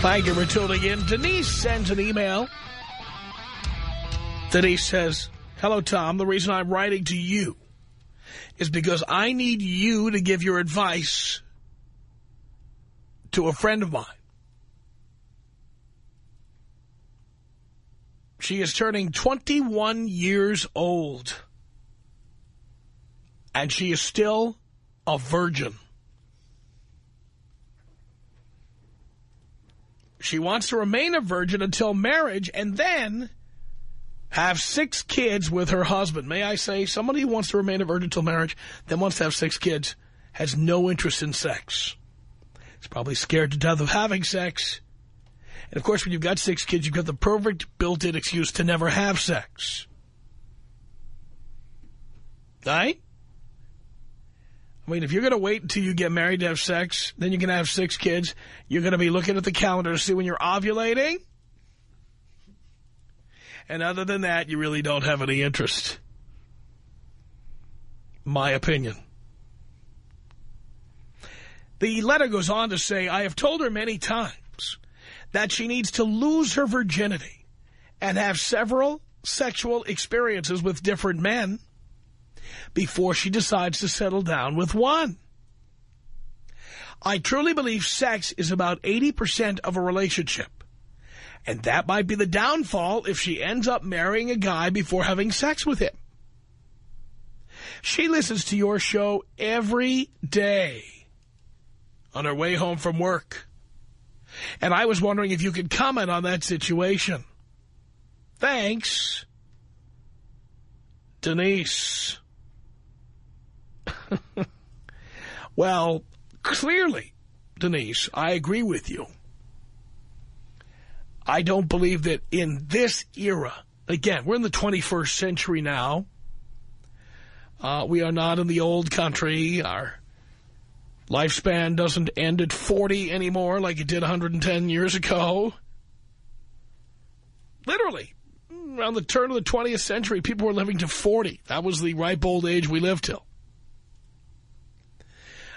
Thank you for tuning in. Denise sends an email. Denise says, Hello, Tom. The reason I'm writing to you is because I need you to give your advice to a friend of mine. She is turning 21 years old. And she is still a virgin. She wants to remain a virgin until marriage and then have six kids with her husband. May I say, somebody who wants to remain a virgin until marriage, then wants to have six kids, has no interest in sex. Is probably scared to death of having sex. And, of course, when you've got six kids, you've got the perfect built-in excuse to never have sex. Right? I mean, if you're going to wait until you get married to have sex, then you're going to have six kids, you're going to be looking at the calendar to see when you're ovulating. And other than that, you really don't have any interest. My opinion. The letter goes on to say, I have told her many times that she needs to lose her virginity and have several sexual experiences with different men before she decides to settle down with one. I truly believe sex is about 80% of a relationship. And that might be the downfall if she ends up marrying a guy before having sex with him. She listens to your show every day on her way home from work. And I was wondering if you could comment on that situation. Thanks, Denise. well, clearly, Denise, I agree with you. I don't believe that in this era, again, we're in the 21st century now. Uh, we are not in the old country. Our lifespan doesn't end at 40 anymore like it did 110 years ago. Literally, around the turn of the 20th century, people were living to 40. That was the ripe old age we lived till.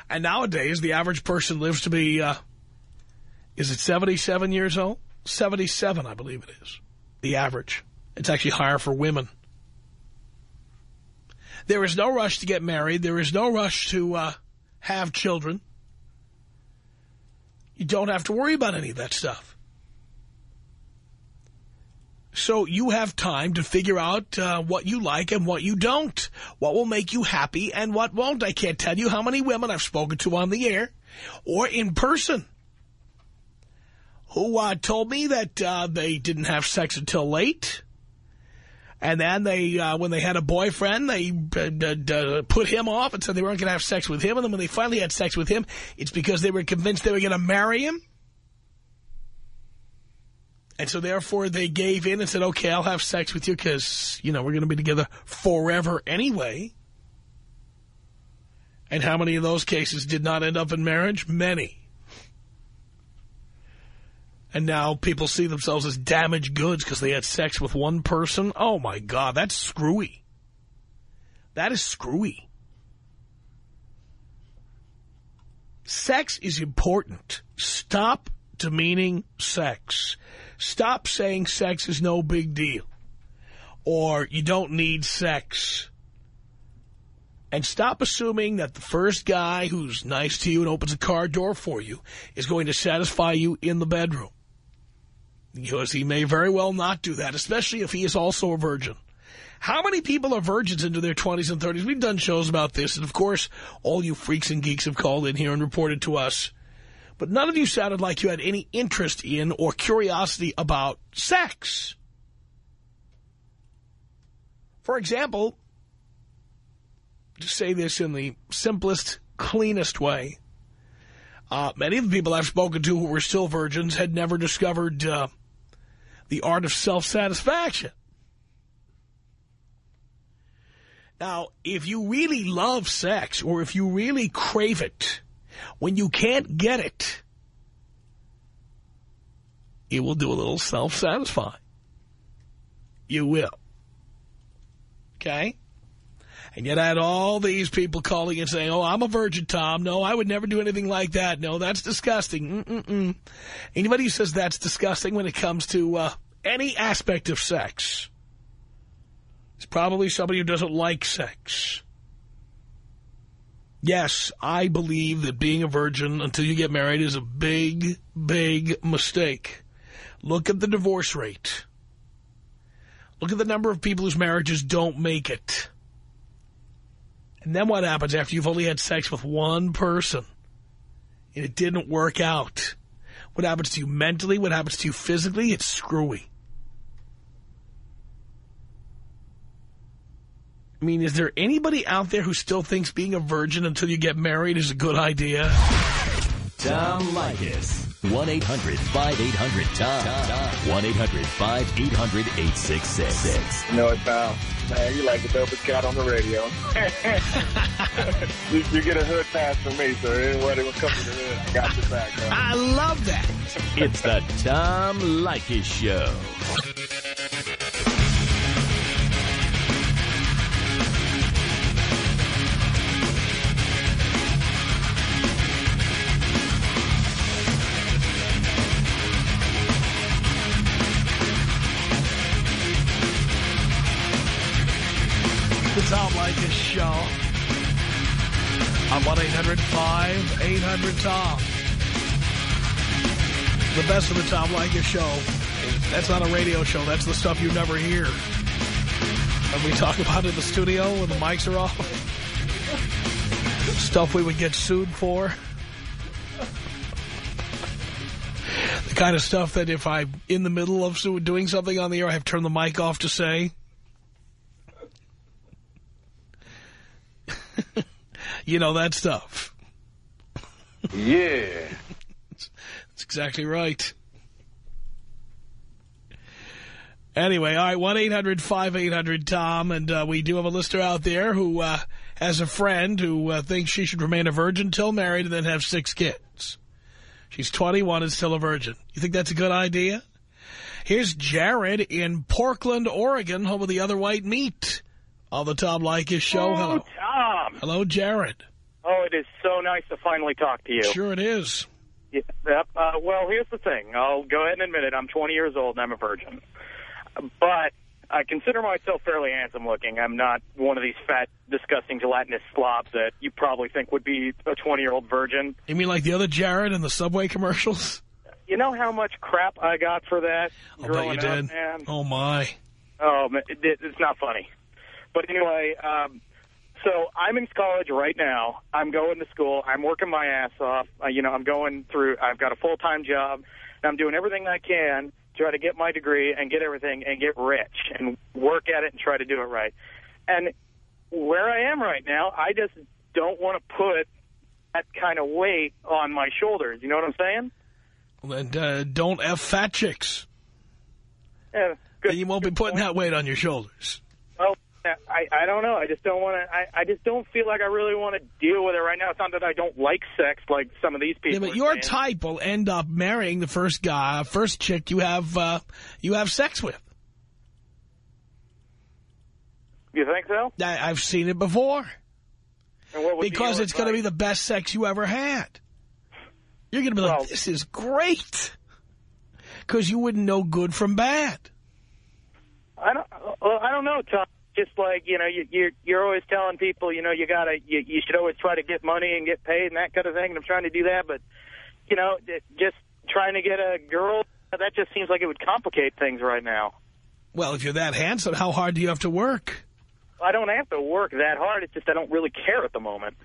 And nowadays, the average person lives to be, uh, is it 77 years old? 77, I believe it is, the average. It's actually higher for women. There is no rush to get married. There is no rush to uh, have children. You don't have to worry about any of that stuff. So you have time to figure out uh, what you like and what you don't. What will make you happy and what won't. I can't tell you how many women I've spoken to on the air or in person who uh, told me that uh, they didn't have sex until late. And then they, uh, when they had a boyfriend, they uh, put him off and said they weren't going to have sex with him. And then when they finally had sex with him, it's because they were convinced they were going to marry him. And so therefore they gave in and said, okay, I'll have sex with you because, you know, we're going to be together forever anyway. And how many of those cases did not end up in marriage? Many. And now people see themselves as damaged goods because they had sex with one person. Oh, my God, that's screwy. That is screwy. Sex is important. Stop demeaning sex. Stop saying sex is no big deal. Or you don't need sex. And stop assuming that the first guy who's nice to you and opens a car door for you is going to satisfy you in the bedroom. Because he may very well not do that, especially if he is also a virgin. How many people are virgins into their 20s and 30s? We've done shows about this, and of course, all you freaks and geeks have called in here and reported to us. But none of you sounded like you had any interest in or curiosity about sex. For example, to say this in the simplest, cleanest way, uh, many of the people I've spoken to who were still virgins had never discovered uh, the art of self-satisfaction. Now, if you really love sex or if you really crave it, when you can't get it, you will do a little self-satisfying. You will. Okay? And yet I had all these people calling and saying, oh, I'm a virgin, Tom. No, I would never do anything like that. No, that's disgusting. Mm -mm -mm. Anybody who says that's disgusting when it comes to uh, any aspect of sex is probably somebody who doesn't like sex. Yes, I believe that being a virgin until you get married is a big, big mistake. Look at the divorce rate. Look at the number of people whose marriages don't make it. And then what happens after you've only had sex with one person and it didn't work out? What happens to you mentally? What happens to you physically? It's screwy. I mean, is there anybody out there who still thinks being a virgin until you get married is a good idea? Tom Leykis. 1-800-5800-TOM. 1-800-5800-866. You know it. Man, you like the dopest cat on the radio. you, you, get a hood pass from me, so anybody will come to the hood, I got your back. Bro. I love that. It's the Tom Leykis Show. Tom Leykis Show. On 1-800-5800-TOM. The best of the Tom Leykis Show. That's not a radio show. That's the stuff you never hear. And we talk about it in the studio when the mics are off. Stuff we would get sued for. The kind of stuff that if I'm in the middle of doing something on the air, I have turned the mic off to say. you know that stuff. Yeah. That's exactly right. Anyway, all right, 1-800-5800-TOM, and uh, we do have a listener out there who uh, has a friend who uh, thinks she should remain a virgin until married and then have six kids. She's 21 and still a virgin. You think that's a good idea? Here's Jared in Portland, Oregon, home of the other white meat on the Tom Leykis show. Oh, Hello. Tom. Hello, Jared. Oh, it is so nice to finally talk to you. Sure it is. Yeah, yep. Uh, well, here's the thing. I'll go ahead and admit it. I'm 20 years old and I'm a virgin. But I consider myself fairly handsome looking. I'm not one of these fat, disgusting, gelatinous slobs that you probably think would be a 20-year-old virgin. You mean like the other Jared in the Subway commercials? You know how much crap I got for that I'll growing bet you up, did. man? Oh, my. Oh, it's not funny. But anyway, um, so I'm in college right now. I'm going to school. I'm working my ass off. Uh, you know, I'm going through, I've got a full-time job. And I'm doing everything I can to try to get my degree and get everything and get rich and work at it and try to do it right. And where I am right now, I just don't want to put that kind of weight on my shoulders. You know what I'm saying? And uh, don't F fat chicks. Yeah, good, you won't be putting point. that weight on your shoulders. I, I don't know. I just don't want to. I, I just don't feel like I really want to deal with it right now. It's not that I don't like sex like some of these people. Yeah, but your saying. type will end up marrying the first guy, first chick you have uh, you have sex with. You think so? I, I've seen it before. And what would be Because it's going to be the best sex you ever had. You're going to be like, Well- this is great. Because you wouldn't know good from bad. I don't. Well, I don't know, Tom. Just like, you know, you, you're, you're always telling people, you know, you gotta, you, you should always try to get money and get paid and that kind of thing. And I'm trying to do that, but, you know, just trying to get a girl, that just seems like it would complicate things right now. Well, if you're that handsome, how hard do you have to work? I don't have to work that hard. It's just I don't really care at the moment.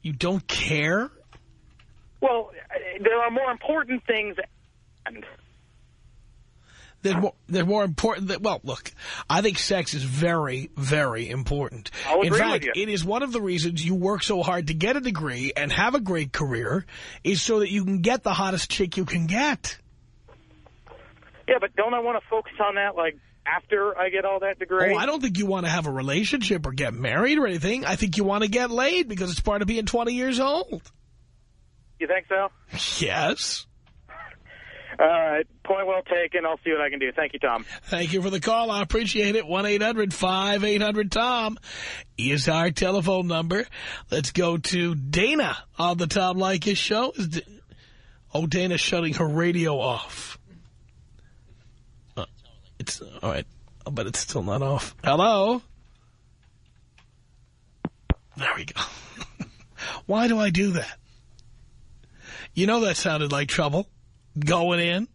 You don't care? Well, uh, there are more important things. They're more, they're more important than, well, look, I think sex is very, very important. I'll In agree fact, with you. it is one of the reasons you work so hard to get a degree and have a great career is so that you can get the hottest chick you can get. Yeah, but don't I want to focus on that, like, after I get all that degree? Oh, I don't think you want to have a relationship or get married or anything. I think you want to get laid because it's part of being 20 years old. You think so? Yes. All right. Point well taken. I'll see what I can do. Thank you, Tom. Thank you for the call. I appreciate it. 1-800-5800-TOM is our telephone number. Let's go to Dana on the Tom Leykis show. Oh, Dana's shutting her radio off. Uh, it's all right, but it's still not off. Hello? There we go. Why do I do that? You know that sounded like trouble. Going in.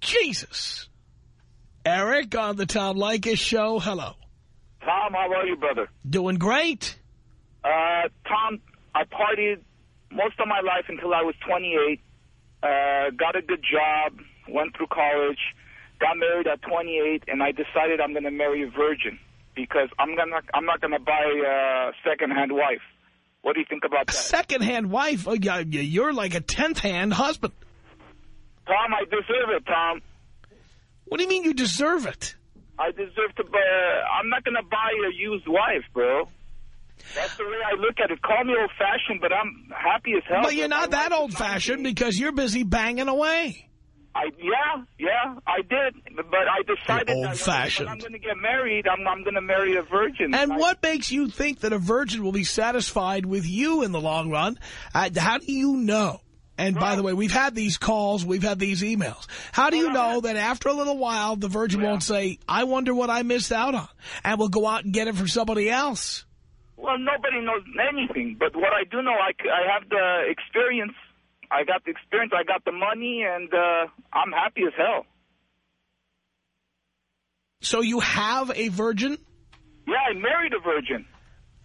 Jesus. Eric on the Tom Leykis show. Hello. Tom, how are you, brother? Doing great. Uh, Tom, I partied most of my life until I was 28. Uh, got a good job, went through college, got married at 28, and I decided I'm going to marry a virgin because I'm gonna I'm not going to buy a second-hand wife. What do you think about that? second-hand wife. Uh, yeah, You're like a tenth-hand husband. Tom, I deserve it, Tom. What do you mean you deserve it? I deserve to buy. Uh, I'm not going to buy a used wife, bro. That's the way I look at it. Call me old-fashioned, but I'm happy as hell. But you're not that old-fashioned because you're busy banging away. I yeah, yeah, I did, but I decided You're that old-fashioned. I'm going to get married, I'm I'm going to marry a virgin. And I- what makes you think that a virgin will be satisfied with you in the long run? Uh, how do you know? And by the way, we've had these calls, we've had these emails. How do you know that after a little while, the virgin won't say, I wonder what I missed out on, and will go out and get it from somebody else? Well, nobody knows anything, but what I do know, I have the experience. I got the experience. I got the money, and uh, I'm happy as hell. So you have a virgin? Yeah, I married a virgin.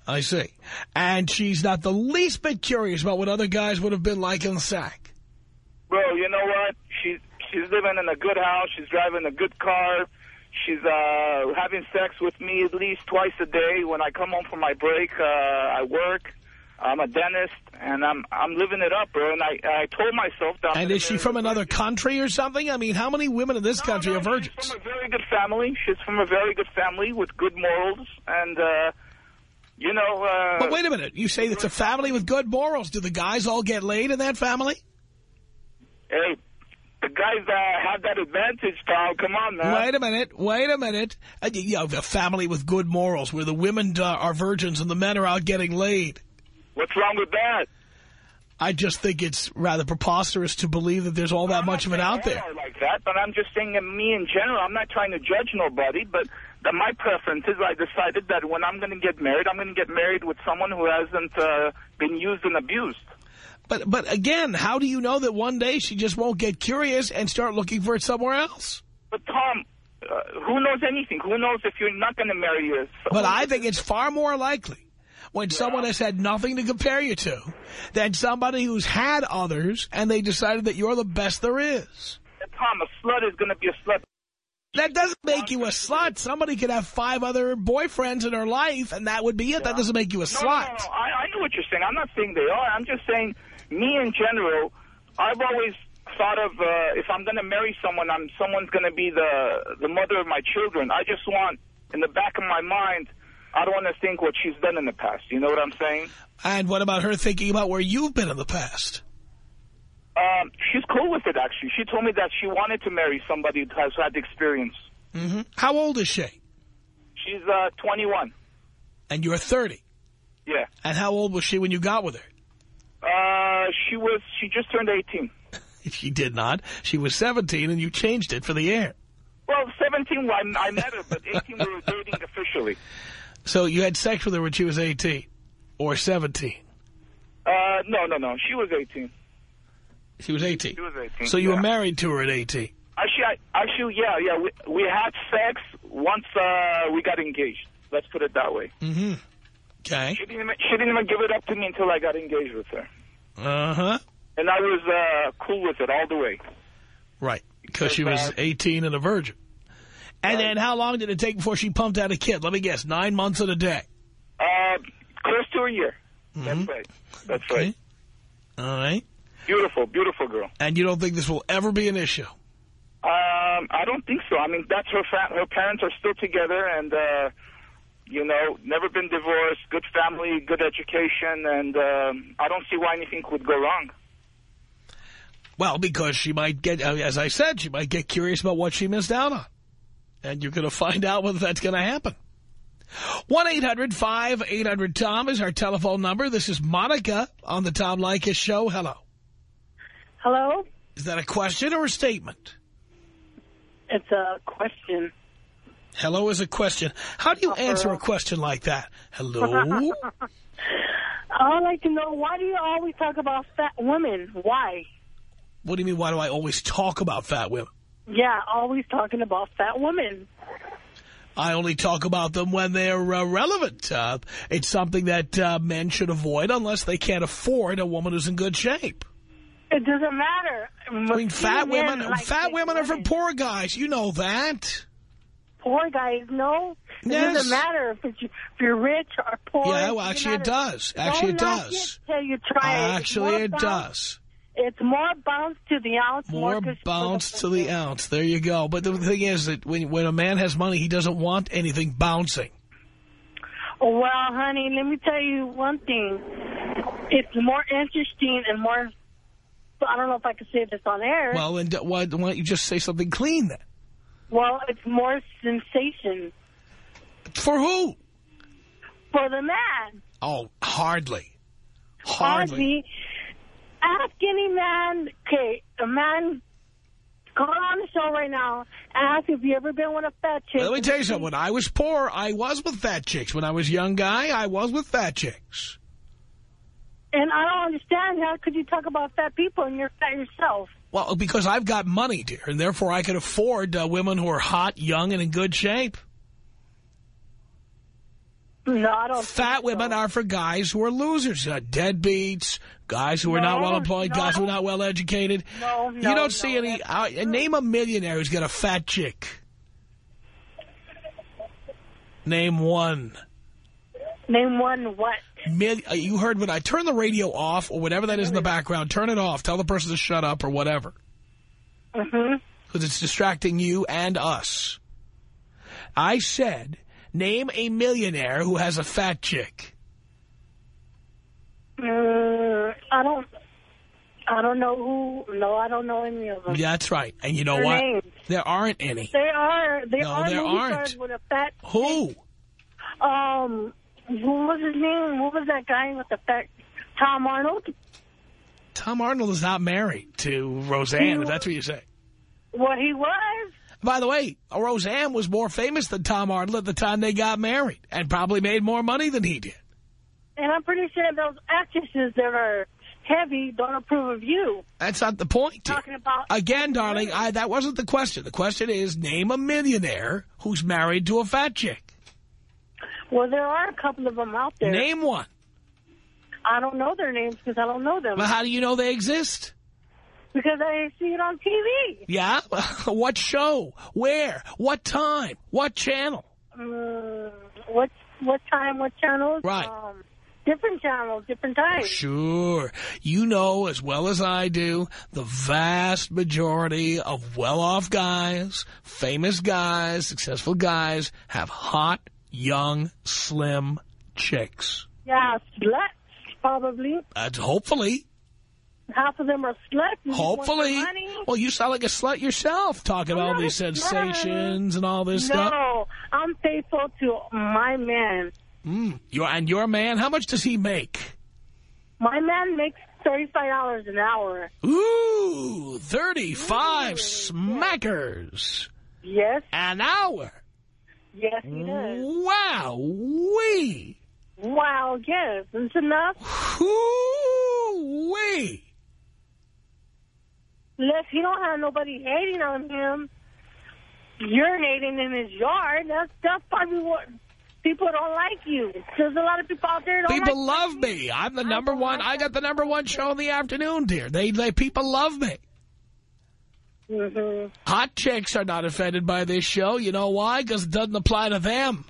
I see. And she's not the least bit curious about what other guys would have been like in the sack. Bro, you know what? She's she's living in a good house. She's driving a good car. She's uh, having sex with me at least twice a day. When I come home from my break, uh, I work. I'm a dentist, and I'm I'm living it up, bro. And I I told myself that. I'm And is she from another country or something? I mean, how many women in this country no, are virgins? She's from a very good family. She's from a very good family with good morals, and uh, you know. Uh, But wait a minute. You say it's a family with good morals. Do the guys all get laid in that family? Hey, the guys that have that advantage, Tom. Come on, man. Wait a minute. Wait a minute. Uh, you know, a family with good morals where the women uh, are virgins and the men are out getting laid. What's wrong with that? I just think it's rather preposterous to believe that there's all that I'm much of it out there. Like that, but I'm just saying that me in general. I'm not trying to judge nobody, but that my preference is I decided that when I'm going to get married, I'm going to get married with someone who hasn't uh, been used and abused. But but again, how do you know that one day she just won't get curious and start looking for it somewhere else? But Tom, uh, who knows anything? Who knows if you're not going to marry a? But I think it's far more likely when someone has had nothing to compare you to than somebody who's had others and they decided that you're the best there is. Tom, a slut is going to be a slut. That doesn't make you a slut. Somebody could have five other boyfriends in her life, and that would be it. That doesn't make you a No, slut. no, no. I, I know what you're saying. I'm not saying they are. I'm just saying me in general, I've always thought of uh, if I'm going to marry someone, I'm someone's going to be the the mother of my children. I just want, in the back of my mind, I don't want to think what she's done in the past. You know what I'm saying? And what about her thinking about where you've been in the past? Um, she's cool with it, actually. She told me that she wanted to marry somebody who has had experience. hmm How old is she? She's uh, 21. And you're 30. Yeah. And how old was she when you got with her? Uh, she was. She just turned 18. She did not. She was 17, and you changed it for the air. Well, 17, I, I met her, but 18 we were dating officially. So you had sex with her when she was 18 or 17? Uh, no, no, no. She was 18. She was 18. She was 18. So you yeah. were married to her at 18. Actually, I, actually, yeah, yeah. We, we had sex once uh, we got engaged. Let's put it that way. Mm-hmm. Okay. She didn't, even, she didn't even give it up to me until I got engaged with her. Uh-huh. And I was uh, cool with it all the way. Right. Because she was uh, 18 and a virgin. And then how long did it take before she pumped out a kid? Let me guess. Nine months and a day. Uh, close to a year. That's right. That's. Okay. right. All right. Beautiful, beautiful girl. And you don't think this will ever be an issue? Um, I don't think so. I mean, that's her. Fa her parents are still together, and uh, you know, never been divorced. Good family, good education, and um, I don't see why anything would go wrong. Well, because she might get, uh, as I said, she might get curious about what she missed out on. And you're going to find out whether that's going to happen. 1-800-5800-TOM is our telephone number. This is Monica on the Tom Leykis show. Hello. Hello? Is that a question or a statement? It's a question. Hello is a question. How do you answer a question like that? Hello? I'd like to know, why do you always talk about fat women? Why? what do you mean, why do I always talk about fat women? Yeah, always talking about fat women. I only talk about them when they're uh, relevant. Uh, it's something that uh, men should avoid unless they can't afford a woman who's in good shape. It doesn't matter. I mean, fat women, like fat women are for poor guys. You know that. Poor guys, no. It Yes. doesn't matter if, it's, if you're rich or poor. Yeah, well, actually it does. Actually, it Don't knock does. Try it. Actually, it does. It's more bounce to the ounce. More for bounce the to the ounce. There you go. But the thing is that when when a man has money, he doesn't want anything bouncing. Well, honey, let me tell you one thing. It's more interesting and more, I don't know if I can say this on air. Well, then why, why don't you just say something clean then? well, it's more sensation For who? for the man. Oh, hardly. Hardly. Ozzy, ask any man, okay, a man, call on the show right now, ask if you ever been with a fat chick. Let me tell you something. When I was poor, I was with fat chicks. When I was a young guy, I was with fat chicks. And I don't understand how could you talk about fat people and you're fat yourself. Well, because I've got money, dear, and therefore I can afford uh, women who are hot, young, and in good shape. No, I don't Fat women so. are for guys who are losers, uh, deadbeats, guys who are not well employed, guys who are not well educated. No, you don't see any. Uh, name a millionaire who's got a fat chick. Name one. Name one what? Mil uh, you heard when I turn the radio off or whatever that is in the background. Turn it off. Tell the person to shut up or whatever. Mm-hmm. because it's distracting you and us. I said, name a millionaire who has a fat chick. Mm, I don't. I don't know who. No, I don't know any of them. That's right. And you know Their what? names. There aren't any. They are. They No, are there aren't. with a fat. Who? Um, who was his name? What was that guy with the fat? Tom Arnold. Tom Arnold is not married to Roseanne, if that's what you say. What he was. By the way, Roseanne was more famous than Tom Arnold at the time they got married and probably made more money than he did. And I'm pretty sure those actresses that are heavy don't approve of you. That's not the point. Talking about Again, darling, I, that wasn't the question. The question is, name a millionaire who's married to a fat chick. Well, there are a couple of them out there. Name one. I don't know their names because I don't know them. Well, how do you know they exist? Because I see it on TV. Yeah? what show? Where? What time? What channel? Mm, what what time? What channels? Right. Um, different channels, different times. Sure. You know as well as I do, the vast majority of well-off guys, famous guys, successful guys, have hot, young, slim chicks. Yeah, sluts probably. Uh, hopefully. Half of them are sluts. Hopefully. money. Well, you sound like a slut yourself, talking I'm all these sensations and all this stuff. No, I'm faithful to my man. Mm. Your, and your man, how much does he make? My man makes $35 an hour. Ooh, 35 smackers. Yes, An hour. yes, he does. Wow. Wee. Wow, yes, it's enough. Ooh, Wee. Unless he don't have nobody hating on him, urinating in his yard. That's that's probably what people don't like you. There's a lot of people out there don't People like love me. I'm the number one. I got the number one show in the afternoon, dear. They, they people love me. Mm -hmm. Hot chicks are not offended by this show. You know why? Because it doesn't apply to them.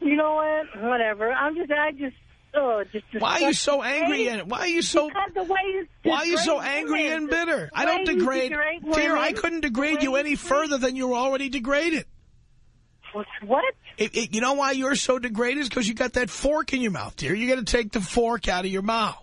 You know what? Whatever. I'm just, I just, oh, just. Why are you so angry? And why are you so? The way you Why are you so angry women, and bitter? I don't degrade. degrade Dear, I couldn't degrade you any further than you were already degraded. What? It, it, you know why you're so degraded? Is because you got that fork in your mouth, dear. You got to take the fork out of your mouth.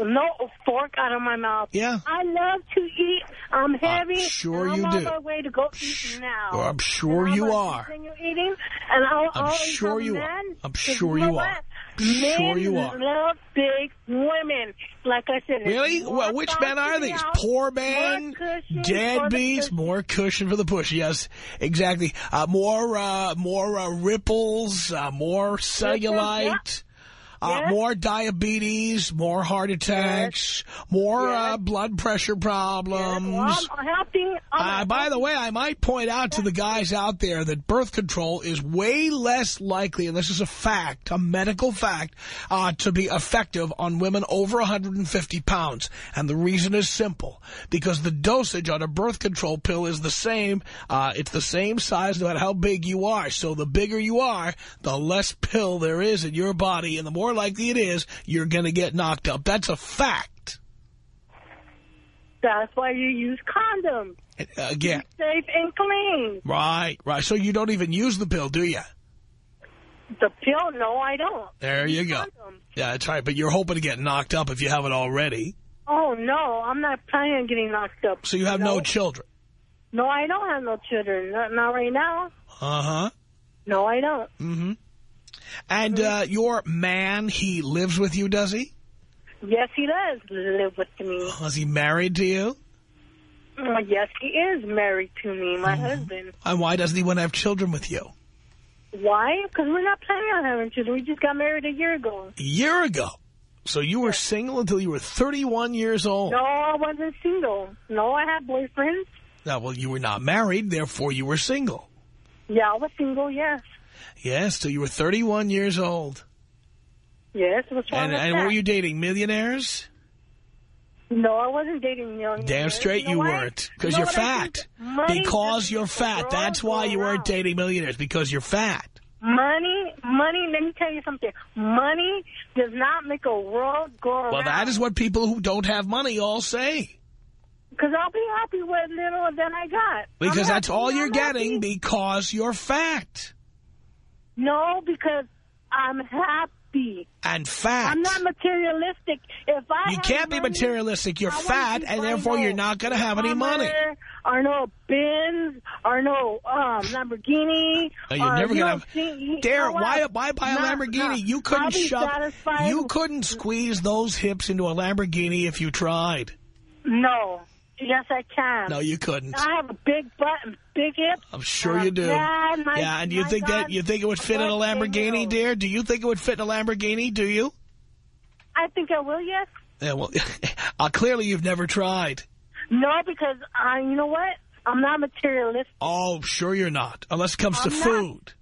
No fork out of my mouth. Yeah. I love to eat. I'm heavy. sure and I'm you on my way to go eat now. Well, I'm sure I'm you are. Eating, and I'll I'm always sure you are. I'm sure you you are. what? Sure you are. love big women. Like I said. Really? Well, which men are these? out, Poor more men, cushion the deadbeats, more cushion for the push. Yes, exactly. Uh, more, uh, more uh, ripples, uh, more cellulite. Uh, Yes. More diabetes, more heart attacks, more uh, blood pressure problems. Well, I'm helping. I'm Uh, by the way, I might point out to the guys out there that birth control is way less likely, and this is a fact, a medical fact, uh, to be effective on women over 150 pounds. And the reason is simple, because the dosage on a birth control pill is the same. Uh, it's the same size no matter how big you are. So the bigger you are, the less pill there is in your body, and the more likely it is you're going to get knocked up. That's a fact. That's why you use condoms. Uh, Again. Safe and clean. Right, right. So you don't even use the pill, do you? The pill, no, I don't. There you go. Condoms. Yeah, that's right. But you're hoping to get knocked up if you haven't already. Oh, no, I'm not planning on getting knocked up. So you have no children. No, I don't have no children. Not, not right now. Uh-huh. No, I don't. Mm-hmm. And uh, your man, he lives with you, does he? Yes, he does live with me. Is he married to you? Uh, yes, he is married to me, my Mm-hmm. husband. And why doesn't he want to have children with you? Why? Because we're not planning on having children. We just got married a year ago. A year ago. So you were single until you were 31 years old. No, I wasn't single. No, I had boyfriends. Now, well, you were not married, therefore you were single. Yeah, I was single, yes. Yes, till you were 31 years old. Yes, what's wrong And, with and that? were you dating millionaires? No, I wasn't dating young. Damn straight know you weren't. Because You you're fat. Because you're fat. That's why you weren't dating millionaires. Because you're fat. Money, money, let me tell you something. Money does not make a world go around. Well, that is what people who don't have money all say. Because I'll be happy with little that I got. Because that's all you're I'm getting happy. because you're fat. No, because I'm happy. And fat. I'm not materialistic. If I You can't be materialistic. You're I fat, and therefore no you're not going to have any money. Or no Benz, or no um, Lamborghini. You're never you gonna have- see, Dare, why, why buy a No, Lamborghini? no. You couldn't shove, satisfied. you couldn't squeeze those hips into a Lamborghini if you tried. No. Yes, I can. No, you couldn't. I have a big butt and big hips. I'm sure you do. my- yeah, and you think that you think it would fit in a God Lamborghini, those. dear? Do you think it would fit in a Lamborghini? Do you? I think I will, yes. Yeah, well, uh, clearly you've never tried. No, because I, you know what? I'm not materialistic. Oh, sure you're not. Unless it comes to I'm not. food.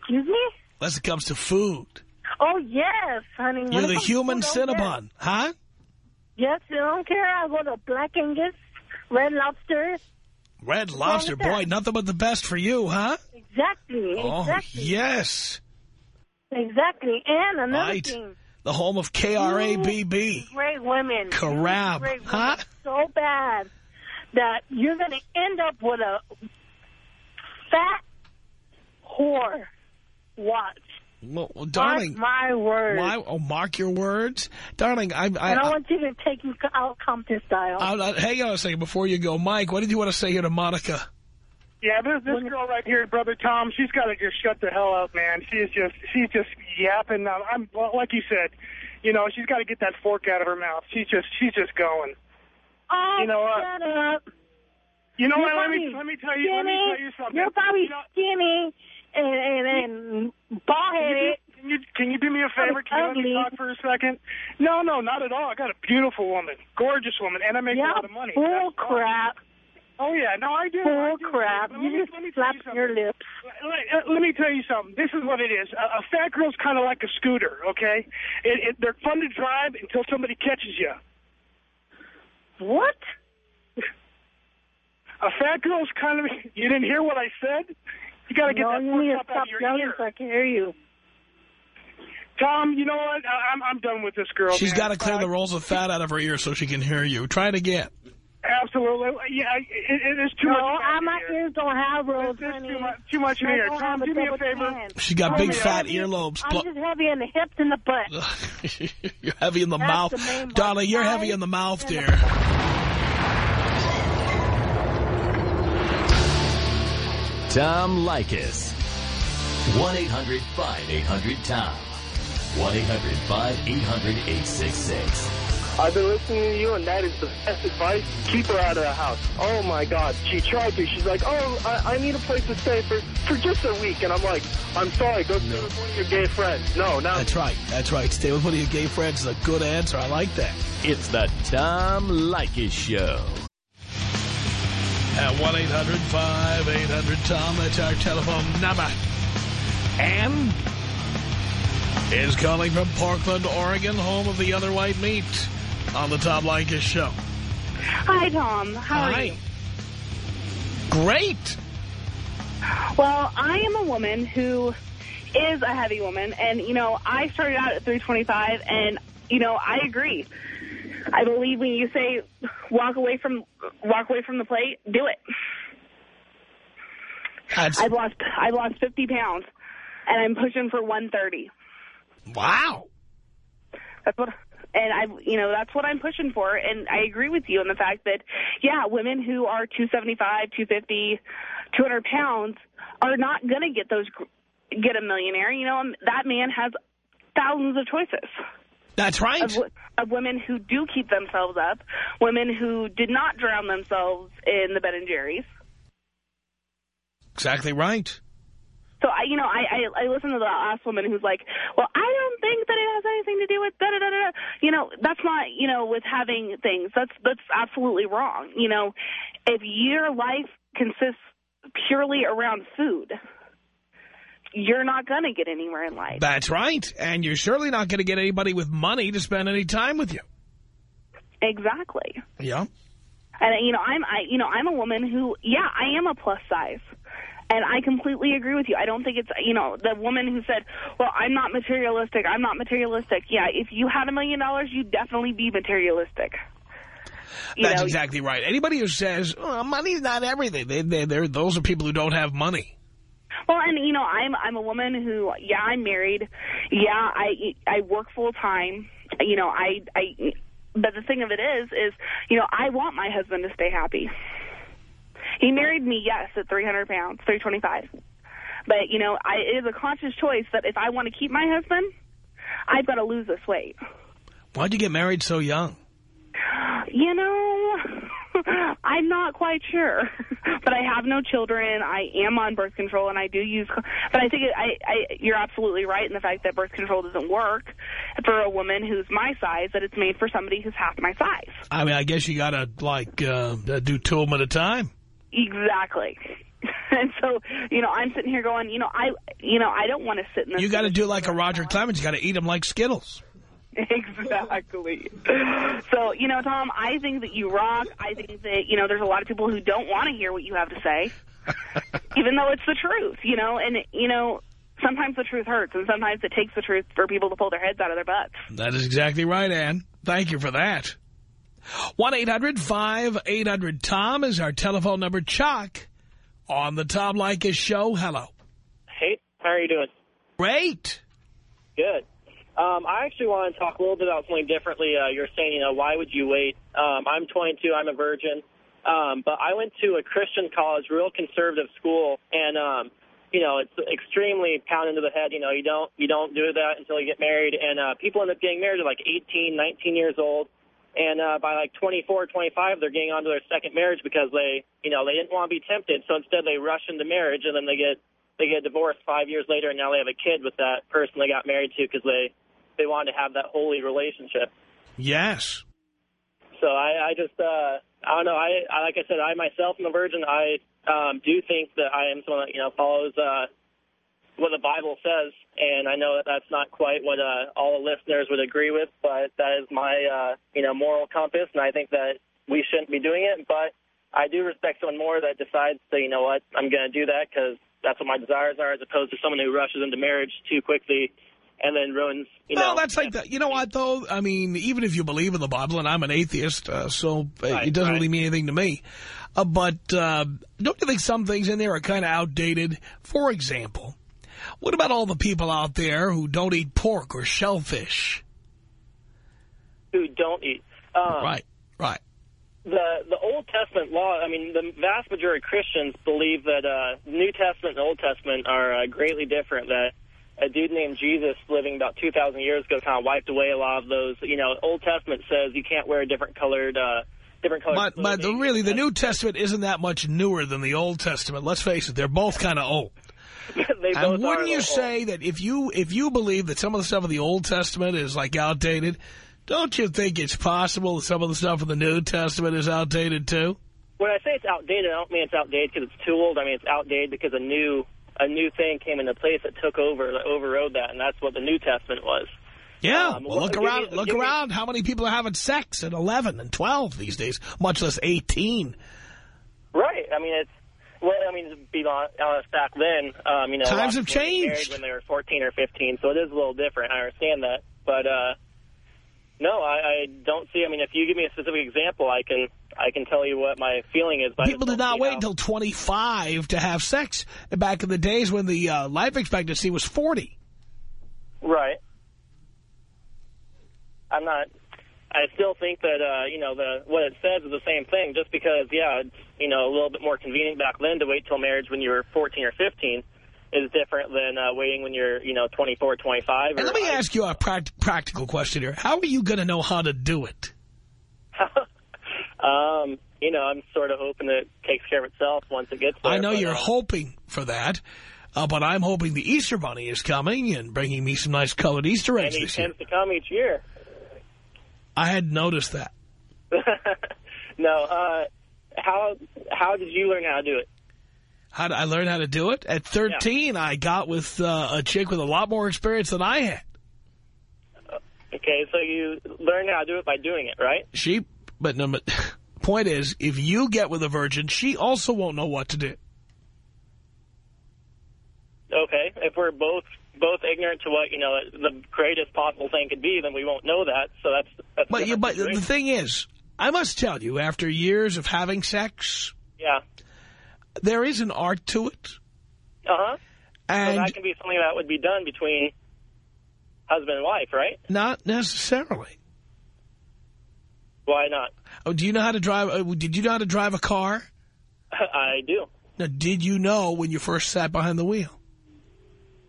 Excuse me? Unless it comes to food. Oh, yes, honey. You're the human oh, yes. Cinnabon, huh? Yes, I don't care. I want a Black Angus, Red Lobster. Red Lobster, boy, nothing but the best for you, huh? Exactly. Oh, exactly. yes. Exactly. And another Right. thing. The home of KRABB. Great women. Karab, Great women. huh? So bad that you're going to end up with a fat whore. Watch. Well, well, darling, Mark my word. why? Oh, mark your words, darling. I, I, and I I, want you to take me out Compton style. I, I, hang on a second before you go, Mike. What did you want to say here to Monica? Yeah, this this girl right here, brother Tom, she's got to just shut the hell up, man. She's just she's just yapping. I'm, I'm like you said, you know, she's got to get that fork out of her mouth. She's just she's just going. oh, you know what? shut up. You know You're what? Let me let me tell you. Let me tell you something. You're probably You know, skinny and and, and bald headed. Can you can you do me a favor? Can you let me talk for a second? No, no, not at all. I got a beautiful woman, gorgeous woman, and I make a lot of money. bull That's crap. Oh yeah, no, I do. I Bull do. crap. Let You me- just let me slapped you your lips. Let, uh, let me tell you something. This is what it is. A, a fat girl's kind of like a scooter, okay? It, it, they're fun to drive until somebody catches you. What? A fat girl's kind of. You didn't hear what I said? You got to get no, that you need to up out stop of your yelling ear. so I can hear you. Tom, you know what? I, I'm I'm done with this girl. She's got to clear the rolls of fat out of her ear so she can hear you. Try it again. Absolutely. Yeah, it, it is too No, much. I, in my here. ears don't have rolls, There's honey. too much, too much in here. don't Tom, do me a favor. tan. She's got I'm big just fat heavy- earlobes. I'm just heavy in the hips and the butt. you're heavy in the That's mouth. the main Darling, you're heavy in the mouth, and the- dear. Tom Leykis. 1-800-5800-TOM. 1-800-5800-866. I've been listening to you, and that is the best advice. Keep her out of the house. Oh, my God. She tried to. She's like, oh, I, I need a place to stay for, for just a week. And I'm like, I'm sorry. Go stay with one of your gay friends. No, now That's right. That's right. Stay with one of your gay friends is a good answer. I like that. It's the Tom Leykis Show. At 1-800-5800-TOM. That's our telephone number. Ann is calling from Portland, Oregon, home of the other white meat on the Tom Leykis Show. Hi, Tom. How Hi. are you? Great. Well, I am a woman who is a heavy woman, and, you know, I started out at 325, and, you know, I agree. I believe when you say walk away from walk away from the plate, do it. That's, I've lost I've lost 50 pounds, and I'm pushing for 130. wow. That's what, and I, you know, that's what I'm pushing for. And I agree with you in the fact that, yeah, women who are 275, 250, 200 pounds are not going to get those, get a millionaire. You know, um, that man has thousands of choices That's right. of, of women who do keep themselves up, women who did not drown themselves in the Ben and Jerry's. Exactly right. So I, you know, I, I I listen to the last woman who's like, well, I don't think that it has anything to do with da da da da. You know, that's not you know with having things. That's that's absolutely wrong. You know, if your life consists purely around food, you're not going to get anywhere in life. That's right. And you're surely not going to get anybody with money to spend any time with you. Exactly. Yeah. And you know, I'm I you know I'm a woman who yeah I am a plus size. And I completely agree with you. I don't think it's, you know, the woman who said, well, I'm not materialistic. I'm not materialistic. Yeah, if you had a million dollars, you'd definitely be materialistic. You That's know, exactly right. Anybody who says, oh, money's not everything, they, they, they're, those are people who don't have money. Well, and you know, I'm I'm a woman who, yeah, I'm married. Yeah, I I work full time. You know, I I. But the thing of it is, is you know, I want my husband to stay happy. He married me, yes, at 300 pounds, 325. But you know, I, it is a conscious choice that if I want to keep my husband, I've got to lose this weight. Why'd you get married so young? You know, I'm not quite sure, but I have no children. I am on birth control, and I do use. But I think it, I, I, you're absolutely right in the fact that birth control doesn't work for a woman who's my size. That it's made for somebody who's half my size. I mean, I guess you got to, like, uh, do two of them at a time. Exactly. And so, you know, I'm sitting here going, you know, I, you know, I don't want to sit in this. You got to do like a Roger Clemens. You got to eat them like Skittles. Exactly. So, you know, Tom, I think that you rock. I think that, you know, there's a lot of people who don't want to hear what you have to say, even though it's the truth, you know, and, you know, sometimes the truth hurts, and sometimes it takes the truth for people to pull their heads out of their butts. That is exactly right, Ann. Thank you for that. 1-800-5800-TOM is our telephone number. Chuck on the Tom Leykis show. Hello. Hey, how are you doing? Great. Good. Um, I actually want to talk a little bit about something differently. Uh, you're saying, you know, why would you wait? Um, I'm 22. I'm a virgin. Um, but I went to a Christian college, real conservative school, and, um, you know, it's extremely pounded into the head. You know, you don't you don't do that until you get married. And uh, people end up getting married at like 18, 19 years old. And uh, by like 24, 25, they're getting onto their second marriage because they, you know, they didn't want to be tempted. So instead, they rush into marriage, and then they get they get divorced five years later, and now they have a kid with that person they got married to because they they wanted to have that holy relationship. Yes. So I, I just, uh, I don't know. I, I like I said, I myself am a virgin. I um, do think that I am someone that you know follows uh, what the Bible says, and I know that that's not quite what uh, all the listeners would agree with, but that is my uh, you know moral compass, and I think that we shouldn't be doing it. But I do respect someone more that decides to, you know what, I'm going to do that because that's what my desires are, as opposed to someone who rushes into marriage too quickly and then ruins, you well, know. that's like that. You know what, though? I mean, even if you believe in the Bible, and I'm an atheist, uh, so uh, Right, it doesn't right. really mean anything to me. Uh, but uh, don't you think some things in there are kind of outdated? For example, what about all the people out there who don't eat pork or shellfish? who don't eat. Um, right, right. the the Old Testament law. I mean, the vast majority of Christians believe that uh, New Testament and Old Testament are uh, greatly different. That a dude named Jesus, living about two thousand years ago, kind of wiped away a lot of those. You know, Old Testament says you can't wear different colored. Uh, Different colored But, but the, really, the New Testament isn't that much newer than the Old Testament. Let's face it, they're both kind of old. And wouldn't you say that if you if you believe that some of the stuff in the Old Testament is like outdated, don't you think it's possible that some of the stuff in the New Testament is outdated too? When I say it's outdated, I don't mean it's outdated because it's too old. I mean it's outdated because a new a new thing came into place that took over, that overrode that, and that's what the New Testament was. Yeah, Um, well, look give me- around. look give me- around. How many people are having sex at 11 and 12 these days? Much less 18. Right. I mean, it's well. I mean, to be honest, back then, um, you know, Times of have people get married changed. when they were 14 or 15, so it is a little different. I understand that, but uh, no, I, I don't see. I mean, if you give me a specific example, I can I can tell you what my feeling is. People did don't wait until 25 to have sex back in the days when the uh, life expectancy was 40. Right. I'm not. I still think that uh, you know the what it says is the same thing. Just because, yeah, it's you know a little bit more convenient back then to wait till marriage when you were 14 or 15 is different than uh, waiting when you're you know 24, 25. And or let me I- ask you a pract practical question here. How are you going to know how to do it? Um, you know, I'm sort of hoping it takes care of itself once it gets there. I know but, you're uh, hoping for that, uh, but I'm hoping the Easter Bunny is coming and bringing me some nice colored Easter eggs this year. he tends to come each year. I had noticed that. no, uh, how how did you learn how to do it? How did I learn how to do it? At 13, I got with uh, a chick with a lot more experience than I had. Okay, so you learn how to do it by doing it, right? She, but no, but point is, if you get with a virgin, she also won't know what to do. Okay, if we're both both ignorant to what you know the greatest possible thing could be, then we won't know that. So that's that's. But, the you, but the thing is, I must tell you, after years of having sex, yeah, there is an art to it. uh huh. So And that can be something that would be done between husband and wife, right? not necessarily. Why not? Oh, do you know how to drive? Uh, did you know how to drive a car? I do. Now, did you know when you first sat behind the wheel?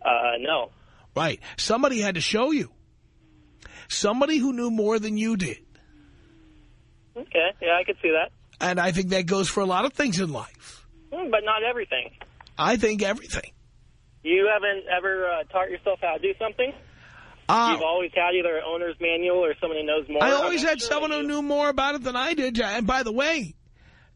Uh, no. Right. Somebody had to show you. Somebody who knew more than you did. Okay, yeah, I could see that, And I think that goes for a lot of things in life. Hmm, but not everything. I think everything. You haven't ever uh, taught yourself how to do something? Uh, You've always had either an owner's manual or someone who knows more. I always had sure someone who knew more about it than I did. And by the way,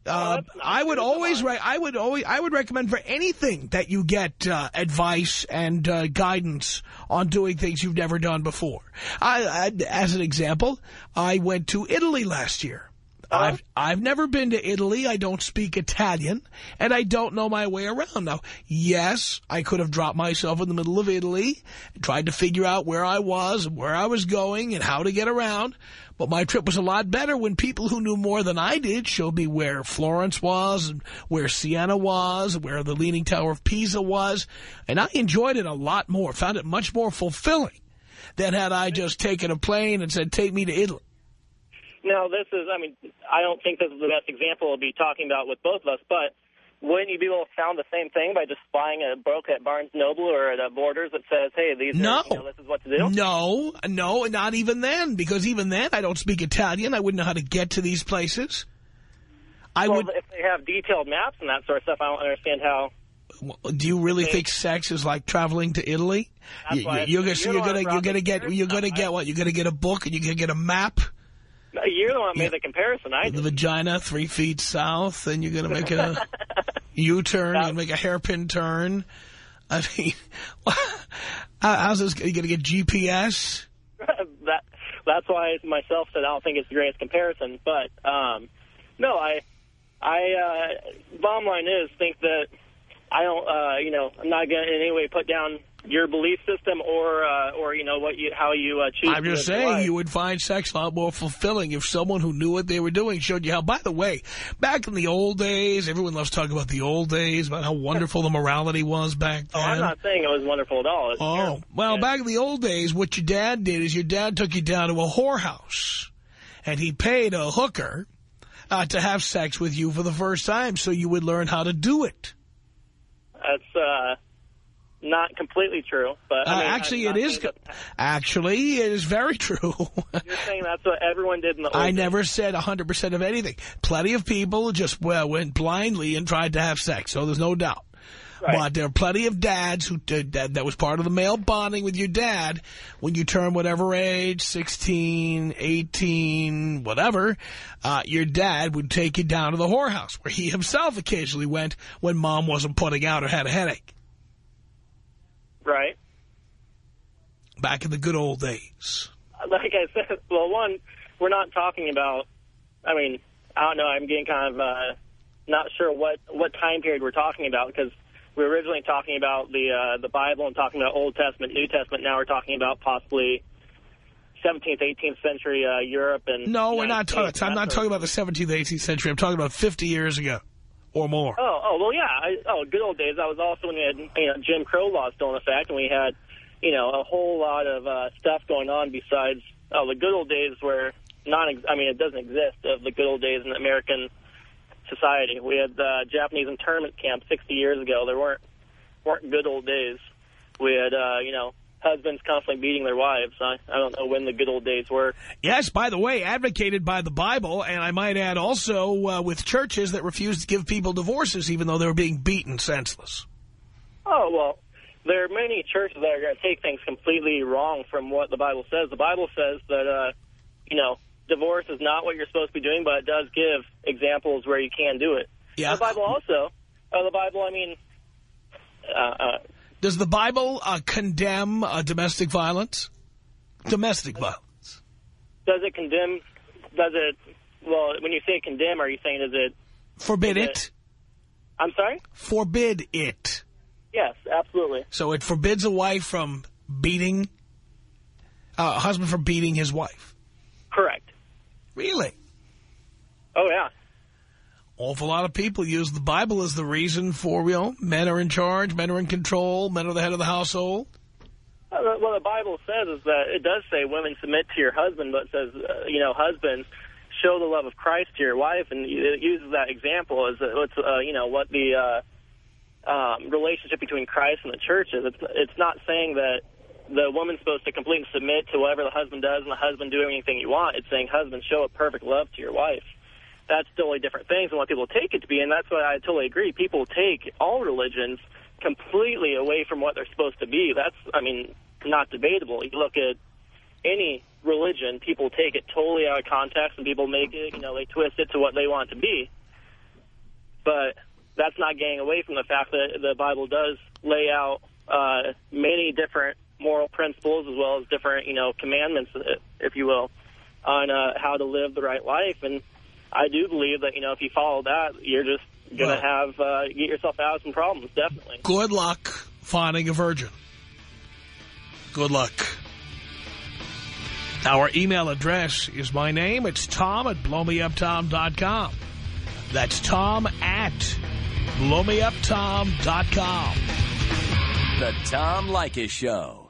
uh, that's I would always, I would always, I would recommend for anything that you get uh, advice and uh, guidance on doing things you've never done before. I, I, as an example, I went to Italy last year. I've I've never been to Italy. I don't speak Italian, and I don't know my way around. Now, yes, I could have dropped myself in the middle of Italy, tried to figure out where I was, and where I was going, and how to get around. But my trip was a lot better when people who knew more than I did showed me where Florence was, and where Siena was, where the Leaning Tower of Pisa was, and I enjoyed it a lot more. Found it much more fulfilling than had I just taken a plane and said, "Take me to Italy." No, this is, I mean, I don't think this is the best example to be talking about with both of us, but wouldn't you be able to found the same thing by just buying a book at Barnes Noble or at a Borders that says, hey, these No. are, you know, this is what to do? No, no, not even then, because even then I don't speak Italian. I wouldn't know how to get to these places. I well, would. if they have detailed maps and that sort of stuff, I don't understand how. Do you really think sex is like traveling to Italy? That's You, you're gonna, you're gonna, you're gonna get, you're gonna get what? You're gonna get a book and you're gonna get a map. You're the one that Yeah. made the comparison. I The did. vagina three feet south, and you're gonna make a U-turn. You're gonna make a hairpin turn. I mean, how- how's this? You gonna get GPS? that that's why I myself said I don't think it's the greatest comparison. But um, no, I I uh, bottom line is think that I don't uh, you know I'm not going to in any way put down your belief system or uh, or you know what you how you uh, choose. I'm just saying you would find sex a lot more fulfilling if someone who knew what they were doing showed you how. By the way, back in the old days, everyone loves talking about the old days, about how wonderful the morality was back Oh, then. I'm not saying it was wonderful at all. It's Oh, terrible. well, Yeah. back in the old days, what your dad did is your dad took you down to a whorehouse, and he paid a hooker uh, to have sex with you for the first time so you would learn how to do it. that's uh, not completely true. But I Uh, mean, actually, it is. Actually, it is very true. You're saying that's what everyone did in the old I days. never said 100% of anything. Plenty of people just well, went blindly and tried to have sex, so there's no doubt. Right. But there are plenty of dads who did that, that was part of the male bonding with your dad. When you turn whatever age, 16, 18, whatever, uh, your dad would take you down to the whorehouse where he himself occasionally went when mom wasn't putting out or had a headache. Right. Back in the good old days. like I said, well, one, we're not talking about. I mean, I don't know. I'm getting kind of uh, not sure what what time period we're talking about because we were originally talking about the uh, the Bible and talking about Old Testament, New Testament. Now we're talking about possibly 17th, 18th century uh, Europe and. No, we're not talking. I'm not talking about the 17th, 18th century. I'm talking about 50 years ago or more. Oh, oh, well, yeah. I, oh, good old days. That was also when we had you know Jim Crow laws still in effect, and we had you know a whole lot of uh, stuff going on besides oh the good old days where non. I mean, it doesn't exist of the good old days in American society. We had uh, Japanese internment camp 60 years ago. There weren't weren't good old days. We had uh, you know husbands constantly beating their wives. I, I don't know when the good old days were. Yes, by the way, advocated by the Bible, and I might add also uh, with churches that refused to give people divorces even though they were being beaten senseless. Oh, well, there are many churches that are going to take things completely wrong from what the Bible says. The Bible says that, uh, you know, divorce is not what you're supposed to be doing, but it does give examples where you can do it. Yeah. The Bible also, uh, the Bible, I mean, uh, uh, Does the Bible uh, condemn uh, domestic violence? Domestic violence. does it condemn, does it, well, when you say condemn, are you saying does it, Forbid Is it. I'm sorry? Forbid it. Yes, absolutely. So it forbids a wife from beating, uh, a husband from beating his wife. Correct. Really? Oh, yeah. Awful lot of people use the Bible as the reason for, you know, men are in charge, men are in control, men are the head of the household. Uh, What the Bible says is that it does say women submit to your husband, but it says, uh, you know, husbands show the love of Christ to your wife, and it uses that example as uh, what's, uh, you know, what the uh, um, relationship between Christ and the church is. It's, it's not saying that the woman's supposed to completely submit to whatever the husband does and the husband do anything you want. It's saying husband show a perfect love to your wife. That's totally different things than what people take it to be, and that's why I totally agree. People take all religions completely away from what they're supposed to be. That's, I mean, not debatable. You look at any religion, people take it totally out of context, and people make it, you know, they twist it to what they want it to be. But that's not getting away from the fact that the Bible does lay out uh, many different moral principles as well as different, you know, commandments, if you will, on uh, how to live the right life. And I do believe that, you know, if you follow that, you're just going Well- to have, uh, get yourself out of some problems, definitely. Good luck finding a virgin. Good luck. Our email address is my name. It's Tom at blowmeuptom.com. That's Tom at blowmeuptom.com. The Tom Leykis Show.